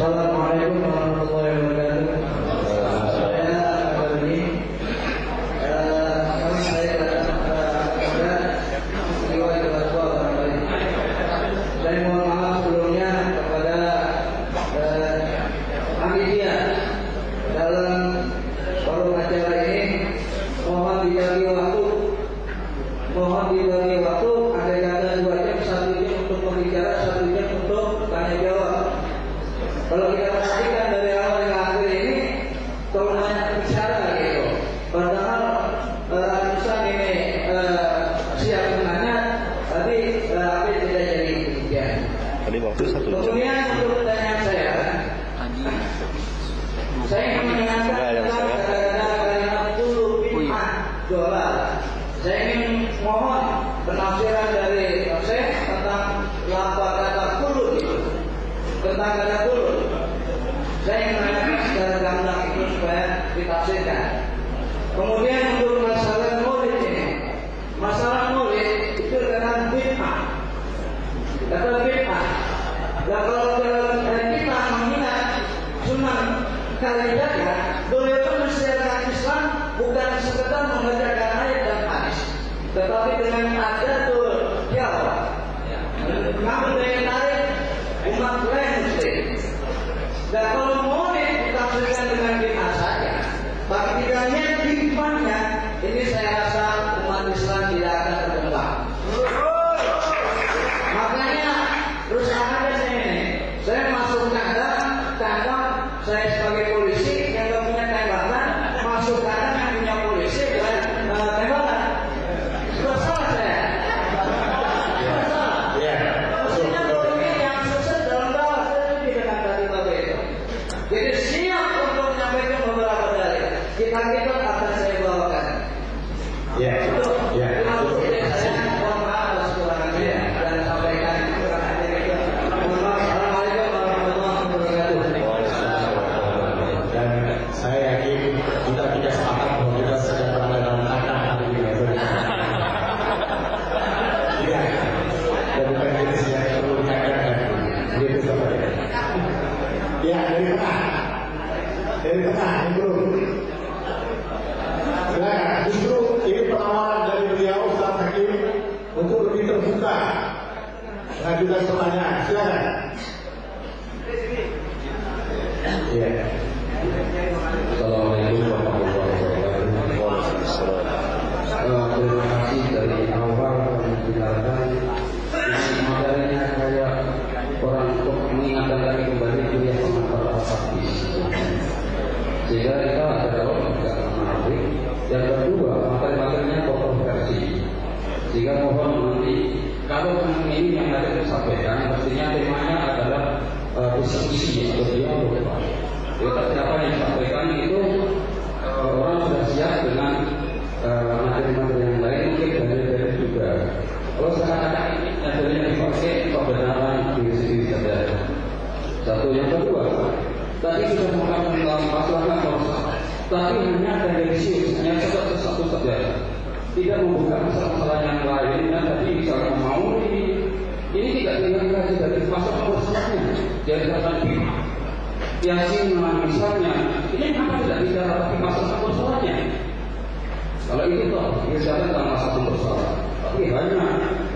Silakan warahmatullahi wabarakatuh. Saya hari ini eh, saya ada jiwa jiwa tua orang baik. Saya mohon maaf sebelumnya kepada eh, panitia dalam forum acara ini. Mohon dibagi waktu, mohon dibagi waktu. Ada kata dua jam, satu jam untuk berbicara, satu jam untuk tanya jawab. Kalau kita perhatikan dari awal hingga akhir ini kalau banyak bicara gitu. Padahal uh, misalnya ini eh, siap menanya, tapi uh, apa yang tidak jadi demikian. Tadi waktu satu jam. Kemudian untuk pertanyaan saya, saya ingin mendengarkan Enggak, yang tentang saya. kata-kata kalimat dulu bid'ah dolar. Saya ingin mohon penafsiran dari Syekh tentang lafaz kata kulut itu tentang kata kulut. Saya ingin menanyakan secara gamblang itu supaya ditafsirkan. Kemudian untuk masalah murid ini, masalah murid itu dengan bid'ah. Kata bid'ah. Dan kalau kita sunan kalijaga, beliau itu mensiarkan Islam bukan sekedar hadis, tetapi dengan adatul jawab. Namun daya tarik umat lain. Dan kalau murid ditafsirkan dengan bid'ah saja, bagi tidaknya hikmahnya, ini saya rasa umat Islam tidak akan berkembang. Makanya berusaha aja saya ini. Saya masuk kandang, kandang saya sebagai polisi yang gak punya tembakan, masuk kandang yang punya polisi dan eh, tembakan. Sudah salah saya. Sudah salah. Ya. Maksudnya pemimpin yang sukses dalam bawah setuju dengan tadi bapak itu. Jadi siap untuk menyampaikan beberapa dalil. Kita kita akan saya bawakan. Ya. Itu Ya. terima kasih saya mohon maaf atas kekurangannya dan sampaikan kekurangan itu. Mohon maaf. Assalamualaikum warahmatullahi wabarakatuh. Dan saya yakin kita tidak sepakat bahwa kita sedang berada dalam tanah hari ini. Iya. Dan bukan jenis yang perlu dikatakan. Gitu saja. Ya, dari tengah. Dari tengah, belum. Silakan. Justru ini penawaran dari beliau Ustaz Hakim untuk lebih terbuka mengajukan pertanyaan. Silakan. Iya. Assalamualaikum warahmatullahi wabarakatuh. Waalaikumsalam. Eh, terima kasih dari awal mendengarkan ini materinya kayak orang untuk mengingatkan lagi kembali kuliah pengantar asabis sehingga kita ada dapat tidak menarik yang kedua materi-materinya kontroversi sehingga mohon nanti kalau ini yang tadi saya sampaikan pastinya temanya adalah diskusi atau dialog Pak. Jadi apa yang disampaikan itu eh, orang sudah siap dengan eh, materi-materi yang lain mungkin dalil-dalil juga. Kalau sekarang ini dalil yang dipakai kebenaran diri sendiri saja. Satu yang kedua, tadi sudah mengatakan masalah tapi hanya tendensius, hanya satu satu saja. Tidak membuka masalah-masalah yang lain. Dan tadi misalnya mau ini, ini tidak dikaji dari masalah masalahnya, jadi katakan bima. Yasin misalnya, ini kenapa tidak bicara tapi masalah masalahnya? Kalau itu toh, biasanya tentang masalah bersalah. Tapi hanya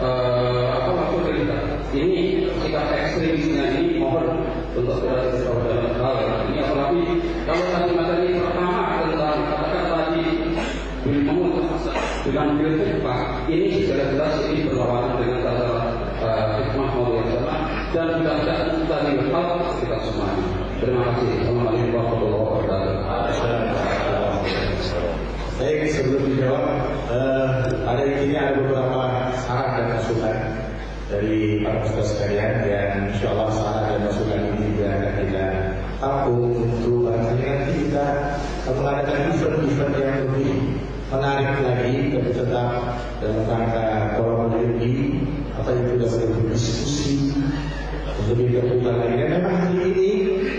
eh, apa maksudnya kita? Ini sikap ekstremisnya ini mohon untuk terjebak dalam hal ini apalagi kalau tadi dengan filsafat ini jelas-jelas ini berlawanan dengan kata eh, hikmah maulid yang sama dan tidak tadi hal kita semuanya. Terima kasih. Assalamualaikum warahmatullahi wabarakatuh. Baik, sebelum dijawab, eh, ada di sini ada beberapa saran dan masukan dari para peserta sekalian dan insya Allah saran dan masukan ini juga akan kita tampung untuk nanti kita mengadakan event-event yang lebih menarik lagi dan tetap dalam rangka kolom ilmi apa itu dapat berdiskusi lebih terbuka lagi. Dan memang hari ini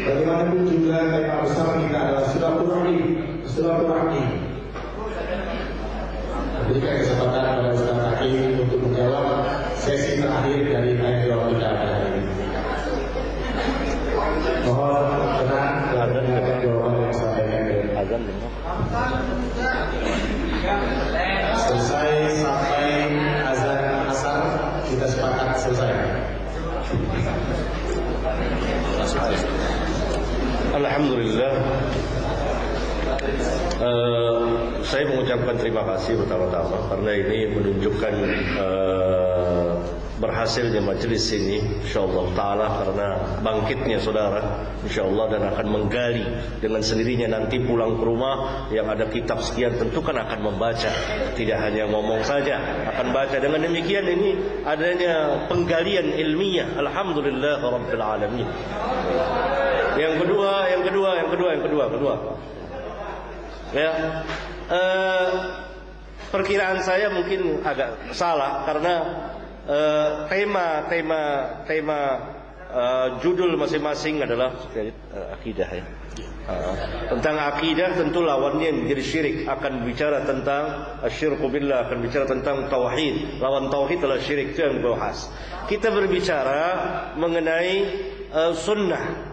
bagaimanapun juga tema besar kita adalah silaturahmi silaturahmi. Berikan kesempatan pada Ustaz Hakim untuk menjawab sesi terakhir dari Alhamdulillah. Eh, saya mengucapkan terima kasih pertama-tama karena ini menunjukkan eh, berhasilnya majelis ini insyaallah taala karena bangkitnya saudara insyaallah dan akan menggali dengan sendirinya nanti pulang ke rumah. Yang ada kitab sekian tentu kan akan membaca tidak hanya ngomong saja akan baca. Dengan demikian ini adanya penggalian ilmiah. Alhamdulillah alamin yang kedua yang kedua yang kedua yang kedua kedua. Ya, eh, perkiraan saya mungkin agak salah karena eh, tema tema tema eh, judul masing-masing adalah eh, akidah ya. Eh, tentang akidah tentu lawannya menjadi syirik. Akan bicara tentang asyirku billah akan bicara tentang tauhid. Lawan tauhid adalah syirik itu yang bahas kita berbicara mengenai eh, sunnah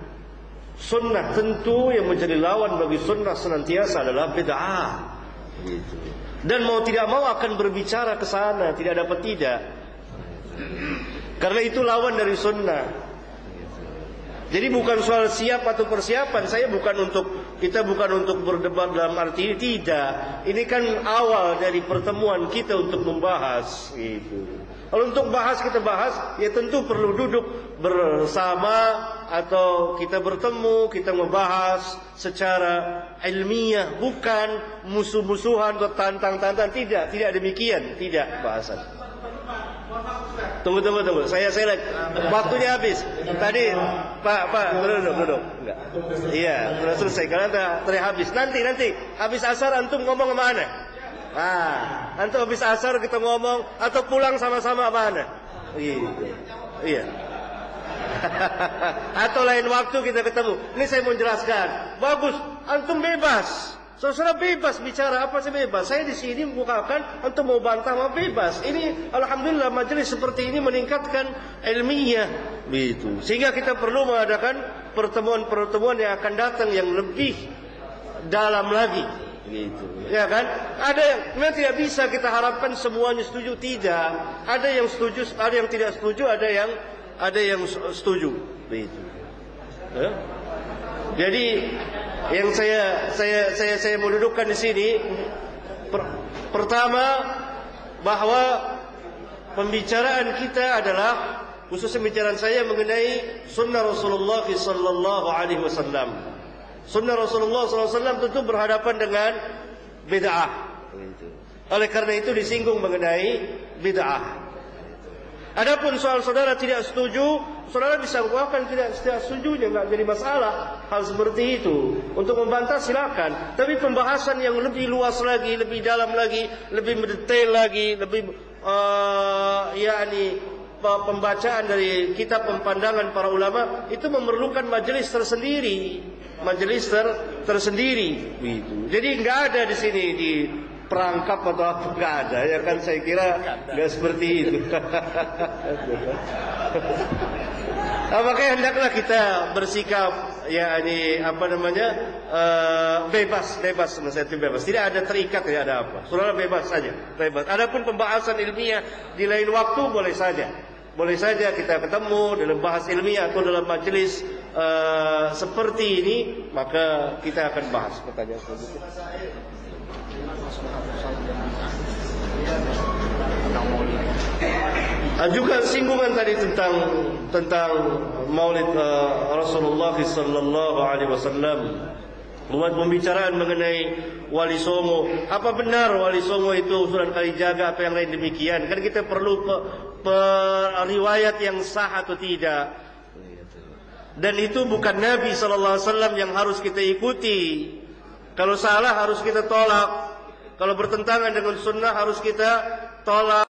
Sunnah tentu yang menjadi lawan bagi sunnah senantiasa adalah bid'ah. Dan mau tidak mau akan berbicara ke sana, tidak dapat tidak. Karena itu lawan dari sunnah. Jadi bukan soal siap atau persiapan. Saya bukan untuk kita bukan untuk berdebat dalam arti tidak. Ini kan awal dari pertemuan kita untuk membahas gitu. Kalau untuk bahas kita bahas, ya tentu perlu duduk bersama atau kita bertemu, kita membahas secara ilmiah, bukan musuh-musuhan atau tantang-tantang. Tidak, tidak demikian, tidak bahasan. Tunggu, tunggu, tunggu. Saya, saya. Waktunya habis. Tadi, Pak, Pak, duduk, duduk. Enggak. Iya, sudah selesai. Karena tadi habis. Nanti, nanti. Habis asar antum ngomong ke mana? Ah, antum habis asar kita ngomong atau pulang sama-sama mana? Iya. Iya. atau lain waktu kita ketemu. Ini saya mau jelaskan. Bagus, antum bebas. Saudara bebas bicara apa sih bebas. Saya di sini membukakan untuk mau bantah mau bebas. Ini alhamdulillah majelis seperti ini meningkatkan ilmiah begitu. Sehingga kita perlu mengadakan pertemuan-pertemuan yang akan datang yang lebih dalam lagi gitu. Ya kan? Ada yang memang tidak bisa kita harapkan semuanya setuju tidak. Ada yang setuju, ada yang tidak setuju, ada yang ada yang setuju begitu. Ya? Jadi yang saya saya saya saya mau dudukkan di sini per, pertama bahwa pembicaraan kita adalah khusus pembicaraan saya mengenai sunnah Rasulullah sallallahu alaihi wasallam. Sunnah Rasulullah SAW tentu berhadapan dengan bid'ah. Oleh karena itu disinggung mengenai bid'ah. Adapun soal saudara tidak setuju, saudara bisa mengatakan tidak tidak setuju, nggak jadi masalah hal seperti itu. Untuk membantah silakan. Tapi pembahasan yang lebih luas lagi, lebih dalam lagi, lebih mendetail lagi, lebih uh, yakni pembacaan dari kitab pempandangan para ulama itu memerlukan majelis tersendiri majelis ter, tersendiri gitu. Jadi nggak ada di sini di perangkap atau apa? Nggak ada ya kan? Saya kira nggak seperti itu. nah, makanya hendaklah kita bersikap ya ini apa namanya uh, bebas bebas itu bebas. Tidak ada terikat tidak ada apa. Saudara bebas saja bebas. Adapun pembahasan ilmiah di lain waktu boleh saja. Boleh saja kita ketemu dalam bahas ilmiah atau dalam majelis uh, seperti ini, maka kita akan bahas pertanyaan selanjutnya. Uh, juga singgungan tadi tentang tentang Maulid uh, Rasulullah sallallahu alaihi wasallam. Buat pembicaraan mengenai Wali Songo. Apa benar Wali Songo itu Sunan Kalijaga Apa yang lain demikian? Kan kita perlu pe, pe, riwayat yang sah atau tidak. Dan itu bukan Nabi SAW yang harus kita ikuti Kalau salah harus kita tolak. Kalau bertentangan dengan sunnah harus kita tolak